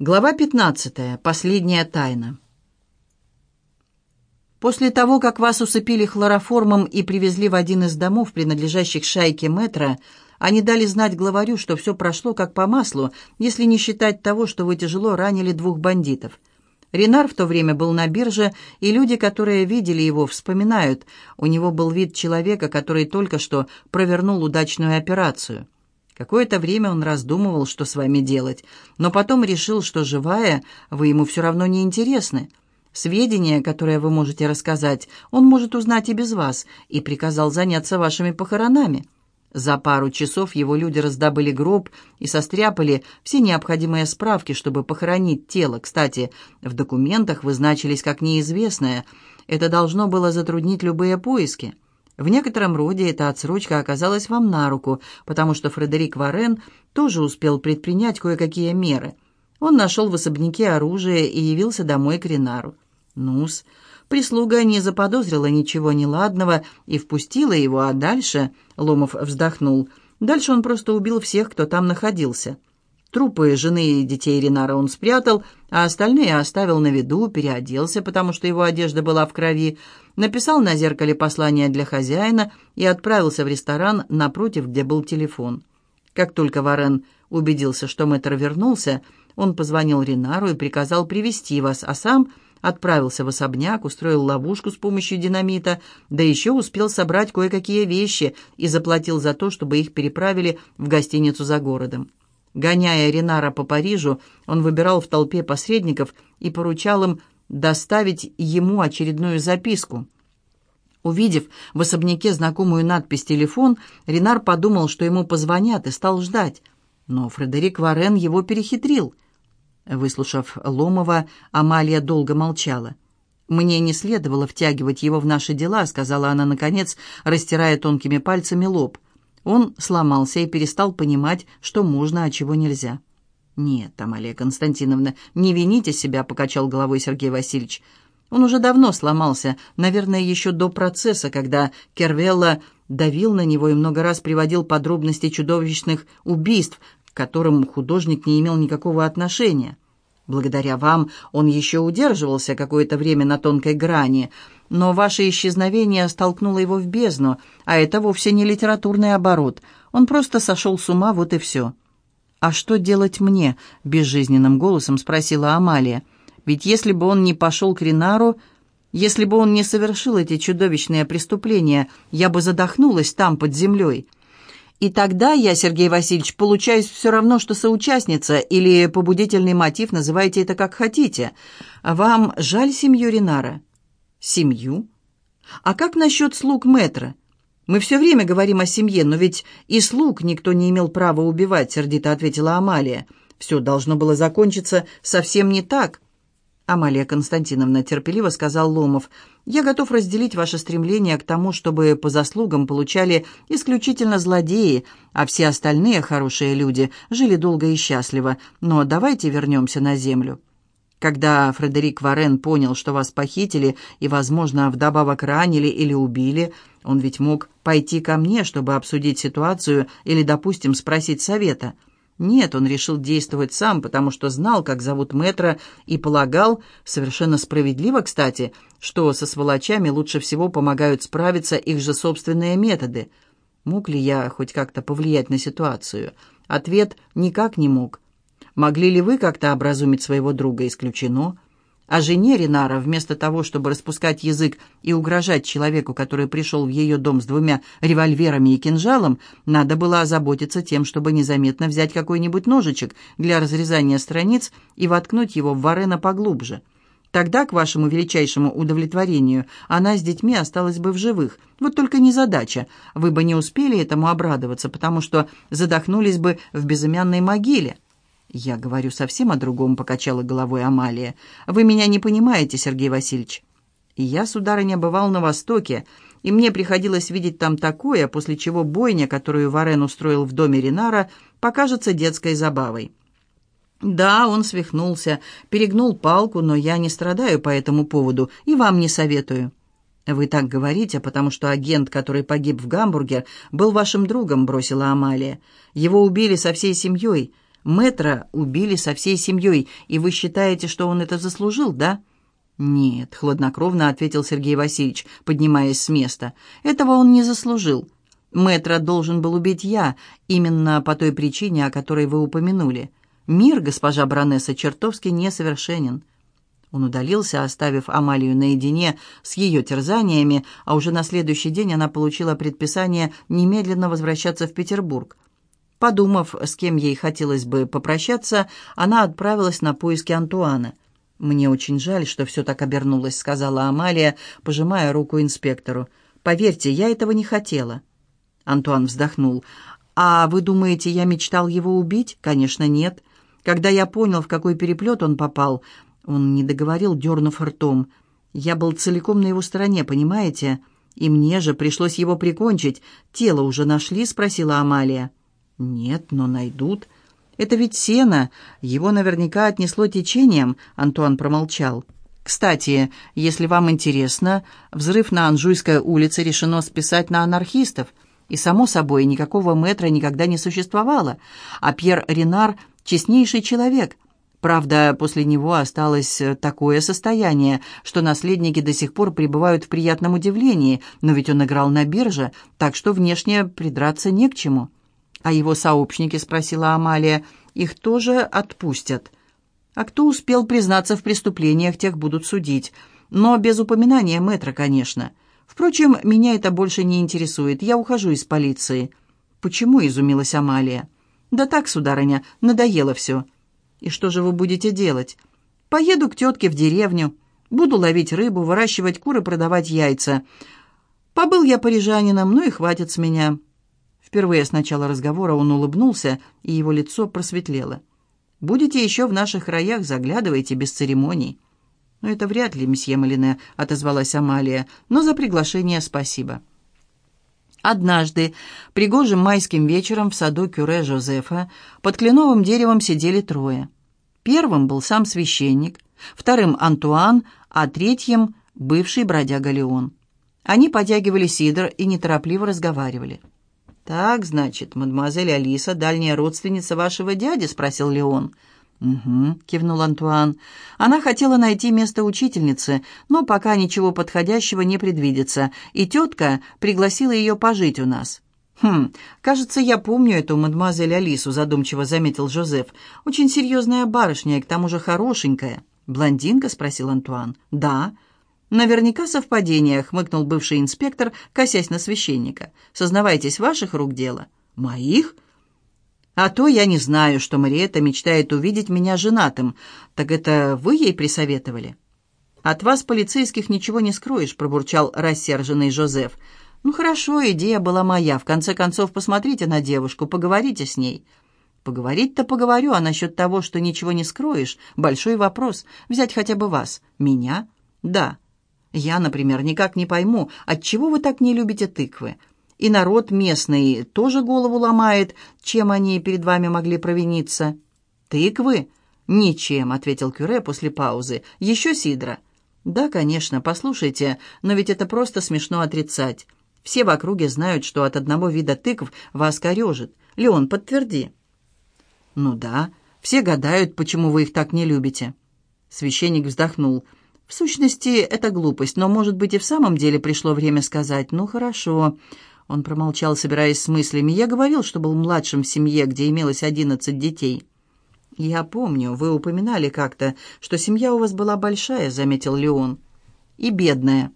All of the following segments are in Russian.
Глава 15. Последняя тайна. После того, как вас усыпили хлороформом и привезли в один из домов, принадлежащих шайке Метра, они дали знать главарю, что все прошло как по маслу, если не считать того, что вы тяжело ранили двух бандитов. Ренар в то время был на бирже, и люди, которые видели его, вспоминают, у него был вид человека, который только что провернул удачную операцию – Какое-то время он раздумывал, что с вами делать, но потом решил, что живая, вы ему все равно не интересны. Сведения, которые вы можете рассказать, он может узнать и без вас, и приказал заняться вашими похоронами. За пару часов его люди раздобыли гроб и состряпали все необходимые справки, чтобы похоронить тело. Кстати, в документах вы значились как неизвестное. Это должно было затруднить любые поиски. В некотором роде эта отсрочка оказалась вам на руку, потому что Фредерик Варен тоже успел предпринять кое-какие меры. Он нашел в особняке оружие и явился домой к Ренару. Нус, прислуга не заподозрила ничего неладного и впустила его, а дальше, Ломов вздохнул, дальше он просто убил всех, кто там находился. Трупы жены и детей Ренара он спрятал, а остальные оставил на виду, переоделся, потому что его одежда была в крови, написал на зеркале послание для хозяина и отправился в ресторан напротив, где был телефон. Как только Варен убедился, что мэтр вернулся, он позвонил Ренару и приказал привести вас, а сам отправился в особняк, устроил ловушку с помощью динамита, да еще успел собрать кое-какие вещи и заплатил за то, чтобы их переправили в гостиницу за городом. Гоняя Ренара по Парижу, он выбирал в толпе посредников и поручал им доставить ему очередную записку. Увидев в особняке знакомую надпись «Телефон», Ренар подумал, что ему позвонят, и стал ждать. Но Фредерик Варен его перехитрил. Выслушав Ломова, Амалия долго молчала. «Мне не следовало втягивать его в наши дела», — сказала она, наконец, растирая тонкими пальцами лоб. Он сломался и перестал понимать, что можно, а чего нельзя. «Нет, Амалия Константиновна, не вините себя», — покачал головой Сергей Васильевич. «Он уже давно сломался, наверное, еще до процесса, когда Кервелла давил на него и много раз приводил подробности чудовищных убийств, к которым художник не имел никакого отношения. Благодаря вам он еще удерживался какое-то время на тонкой грани, но ваше исчезновение столкнуло его в бездну, а это вовсе не литературный оборот. Он просто сошел с ума, вот и все». «А что делать мне?» — безжизненным голосом спросила Амалия. «Ведь если бы он не пошел к Ринару, если бы он не совершил эти чудовищные преступления, я бы задохнулась там, под землей. И тогда я, Сергей Васильевич, получаюсь все равно, что соучастница или побудительный мотив, называйте это как хотите. Вам жаль семью Ринара?» «Семью? А как насчет слуг мэтра?» «Мы все время говорим о семье, но ведь и слуг никто не имел права убивать», — сердито ответила Амалия. «Все должно было закончиться совсем не так». «Амалия Константиновна», — терпеливо сказал Ломов, «я готов разделить ваше стремление к тому, чтобы по заслугам получали исключительно злодеи, а все остальные хорошие люди жили долго и счастливо. Но давайте вернемся на землю». Когда Фредерик Варен понял, что вас похитили и, возможно, вдобавок ранили или убили, он ведь мог пойти ко мне, чтобы обсудить ситуацию или, допустим, спросить совета. Нет, он решил действовать сам, потому что знал, как зовут мэтра, и полагал, совершенно справедливо, кстати, что со сволочами лучше всего помогают справиться их же собственные методы. Мог ли я хоть как-то повлиять на ситуацию? Ответ никак не мог. Могли ли вы как-то образумить своего друга? Исключено. А жене Ринара, вместо того, чтобы распускать язык и угрожать человеку, который пришел в ее дом с двумя револьверами и кинжалом, надо было озаботиться тем, чтобы незаметно взять какой-нибудь ножичек для разрезания страниц и воткнуть его в Варена поглубже. Тогда, к вашему величайшему удовлетворению, она с детьми осталась бы в живых. Вот только не задача. Вы бы не успели этому обрадоваться, потому что задохнулись бы в безымянной могиле. «Я говорю совсем о другом», — покачала головой Амалия. «Вы меня не понимаете, Сергей Васильевич». «Я, сударыня, бывал на Востоке, и мне приходилось видеть там такое, после чего бойня, которую Варен устроил в доме Ринара, покажется детской забавой». «Да, он свихнулся, перегнул палку, но я не страдаю по этому поводу и вам не советую». «Вы так говорите, потому что агент, который погиб в Гамбурге, был вашим другом», — бросила Амалия. «Его убили со всей семьей». Мэтра убили со всей семьей, и вы считаете, что он это заслужил, да?» «Нет», — хладнокровно ответил Сергей Васильевич, поднимаясь с места. «Этого он не заслужил. Мэтра должен был убить я, именно по той причине, о которой вы упомянули. Мир, госпожа баронесса, чертовски несовершенен». Он удалился, оставив Амалию наедине с ее терзаниями, а уже на следующий день она получила предписание немедленно возвращаться в Петербург. Подумав, с кем ей хотелось бы попрощаться, она отправилась на поиски Антуана. «Мне очень жаль, что все так обернулось», — сказала Амалия, пожимая руку инспектору. «Поверьте, я этого не хотела». Антуан вздохнул. «А вы думаете, я мечтал его убить? Конечно, нет. Когда я понял, в какой переплет он попал, он не договорил, дернув ртом. «Я был целиком на его стороне, понимаете? И мне же пришлось его прикончить. Тело уже нашли?» — спросила Амалия. «Нет, но найдут. Это ведь сено. Его наверняка отнесло течением», — Антуан промолчал. «Кстати, если вам интересно, взрыв на Анжуйской улице решено списать на анархистов. И, само собой, никакого метра никогда не существовало. А Пьер Ренар — честнейший человек». Правда, после него осталось такое состояние, что наследники до сих пор пребывают в приятном удивлении, но ведь он играл на бирже, так что внешне придраться не к чему. «А его сообщники?» — спросила Амалия. «Их тоже отпустят». «А кто успел признаться в преступлениях, тех будут судить. Но без упоминания мэтра, конечно. Впрочем, меня это больше не интересует. Я ухожу из полиции». «Почему?» — изумилась Амалия. «Да так, сударыня, надоело все». «И что же вы будете делать?» «Поеду к тетке в деревню. Буду ловить рыбу, выращивать куры, продавать яйца. Побыл я парижанином, ну и хватит с меня». Впервые с начала разговора он улыбнулся, и его лицо просветлело. «Будете еще в наших краях, заглядывайте без церемоний». «Ну, это вряд ли, месье Малине», — отозвалась Амалия, «но за приглашение спасибо». Однажды, пригожим майским вечером в саду Кюре Жозефа, под кленовым деревом сидели трое. Первым был сам священник, вторым — Антуан, а третьим — бывший бродяга Леон. Они потягивали сидр и неторопливо разговаривали. «Так, значит, мадемуазель Алиса, дальняя родственница вашего дяди?» — спросил Леон. — «Угу», — кивнул Антуан. «Она хотела найти место учительницы, но пока ничего подходящего не предвидится, и тетка пригласила ее пожить у нас». «Хм, кажется, я помню эту мадемуазель Алису», — задумчиво заметил Жозеф. «Очень серьезная барышня и к тому же хорошенькая». «Блондинка?» — спросил Антуан. «Да». «Наверняка совпадение», — хмыкнул бывший инспектор, косясь на священника. «Сознавайтесь, ваших рук дело». «Моих?» А то я не знаю, что Мариетта мечтает увидеть меня женатым. Так это вы ей присоветовали?» «От вас, полицейских, ничего не скроешь», — пробурчал рассерженный Жозеф. «Ну хорошо, идея была моя. В конце концов, посмотрите на девушку, поговорите с ней». «Поговорить-то поговорю, а насчет того, что ничего не скроешь, большой вопрос. Взять хотя бы вас. Меня?» «Да». «Я, например, никак не пойму, отчего вы так не любите тыквы и народ местный тоже голову ломает, чем они перед вами могли провиниться». «Тыквы?» «Ничем», — ответил Кюре после паузы. «Еще сидра». «Да, конечно, послушайте, но ведь это просто смешно отрицать. Все в округе знают, что от одного вида тыкв вас корежит. Леон, подтверди». «Ну да, все гадают, почему вы их так не любите». Священник вздохнул. «В сущности, это глупость, но, может быть, и в самом деле пришло время сказать. Ну, хорошо, он промолчал, собираясь с мыслями. «Я говорил, что был младшим в семье, где имелось одиннадцать детей». «Я помню, вы упоминали как-то, что семья у вас была большая», — заметил Леон. «И бедная.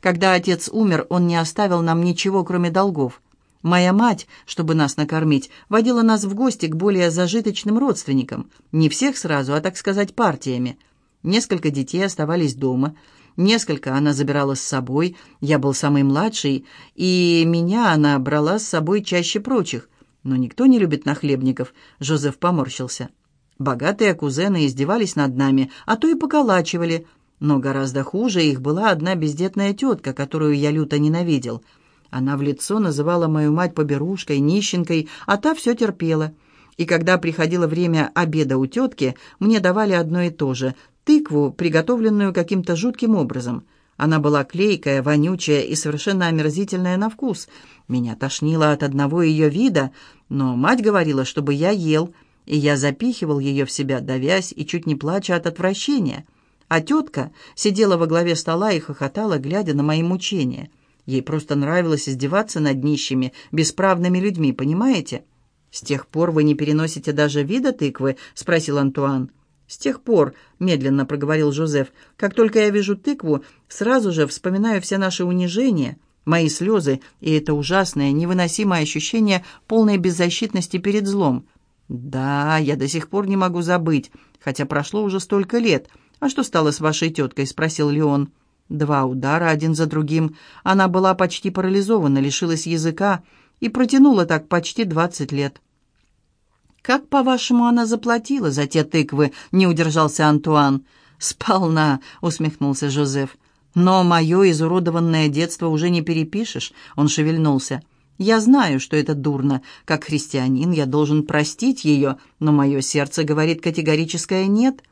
Когда отец умер, он не оставил нам ничего, кроме долгов. Моя мать, чтобы нас накормить, водила нас в гости к более зажиточным родственникам. Не всех сразу, а, так сказать, партиями. Несколько детей оставались дома». Несколько она забирала с собой, я был самый младший, и меня она брала с собой чаще прочих. Но никто не любит нахлебников, Жозеф поморщился. Богатые кузены издевались над нами, а то и поколачивали. Но гораздо хуже их была одна бездетная тетка, которую я люто ненавидел. Она в лицо называла мою мать поберушкой, нищенкой, а та все терпела. И когда приходило время обеда у тетки, мне давали одно и то же тыкву, приготовленную каким-то жутким образом. Она была клейкая, вонючая и совершенно омерзительная на вкус. Меня тошнило от одного ее вида, но мать говорила, чтобы я ел. и я запихивал ее в себя, давясь и чуть не плача от отвращения. А тетка сидела во главе стола и хохотала, глядя на мои мучения. Ей просто нравилось издеваться над нищими, бесправными людьми, понимаете? «С тех пор вы не переносите даже вида тыквы?» — спросил Антуан. «С тех пор», — медленно проговорил Жозеф, — «как только я вижу тыкву, сразу же вспоминаю все наши унижения, мои слезы и это ужасное, невыносимое ощущение полной беззащитности перед злом. Да, я до сих пор не могу забыть, хотя прошло уже столько лет. А что стало с вашей теткой?» — спросил Леон. Два удара один за другим. Она была почти парализована, лишилась языка и протянула так почти двадцать лет. «Как, по-вашему, она заплатила за те тыквы?» — не удержался Антуан. «Сполна», — усмехнулся Жозеф. «Но мое изуродованное детство уже не перепишешь», — он шевельнулся. «Я знаю, что это дурно. Как христианин я должен простить ее, но мое сердце говорит категорическое «нет».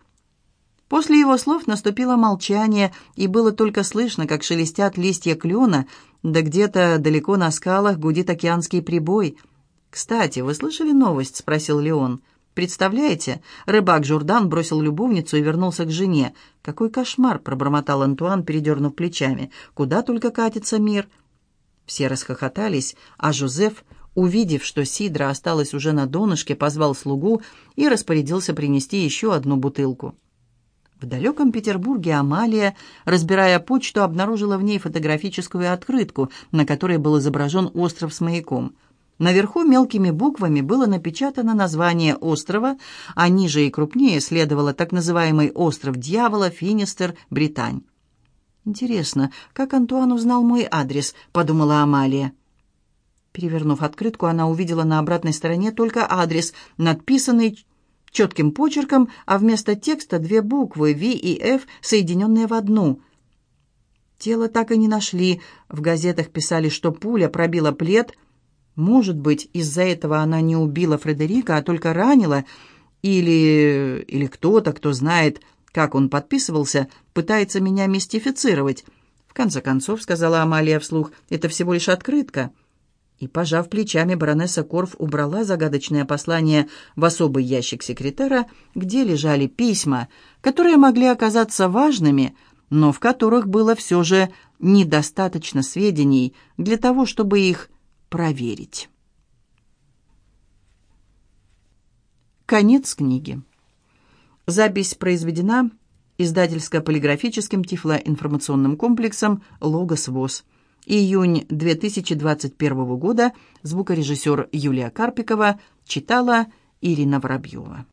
После его слов наступило молчание, и было только слышно, как шелестят листья клена, да где-то далеко на скалах гудит океанский прибой — «Кстати, вы слышали новость?» — спросил Леон. «Представляете, рыбак Журдан бросил любовницу и вернулся к жене. Какой кошмар!» — пробормотал Антуан, передернув плечами. «Куда только катится мир!» Все расхохотались, а Жозеф, увидев, что Сидра осталась уже на донышке, позвал слугу и распорядился принести еще одну бутылку. В далеком Петербурге Амалия, разбирая почту, обнаружила в ней фотографическую открытку, на которой был изображен остров с маяком — Наверху мелкими буквами было напечатано название острова, а ниже и крупнее следовало так называемый остров Дьявола, Финистер, Британь. «Интересно, как Антуан узнал мой адрес?» — подумала Амалия. Перевернув открытку, она увидела на обратной стороне только адрес, надписанный четким почерком, а вместо текста две буквы «В» и «Ф», соединенные в одну. Тело так и не нашли. В газетах писали, что пуля пробила плед — может быть, из-за этого она не убила Фредерика, а только ранила, или... или кто-то, кто знает, как он подписывался, пытается меня мистифицировать. В конце концов, сказала Амалия вслух, это всего лишь открытка. И, пожав плечами, баронесса Корф убрала загадочное послание в особый ящик секретаря, где лежали письма, которые могли оказаться важными, но в которых было все же недостаточно сведений для того, чтобы их проверить. Конец книги. Запись произведена издательско-полиграфическим тифлоинформационным комплексом «Логос ВОЗ». Июнь 2021 года. Звукорежиссер Юлия Карпикова читала Ирина Воробьева.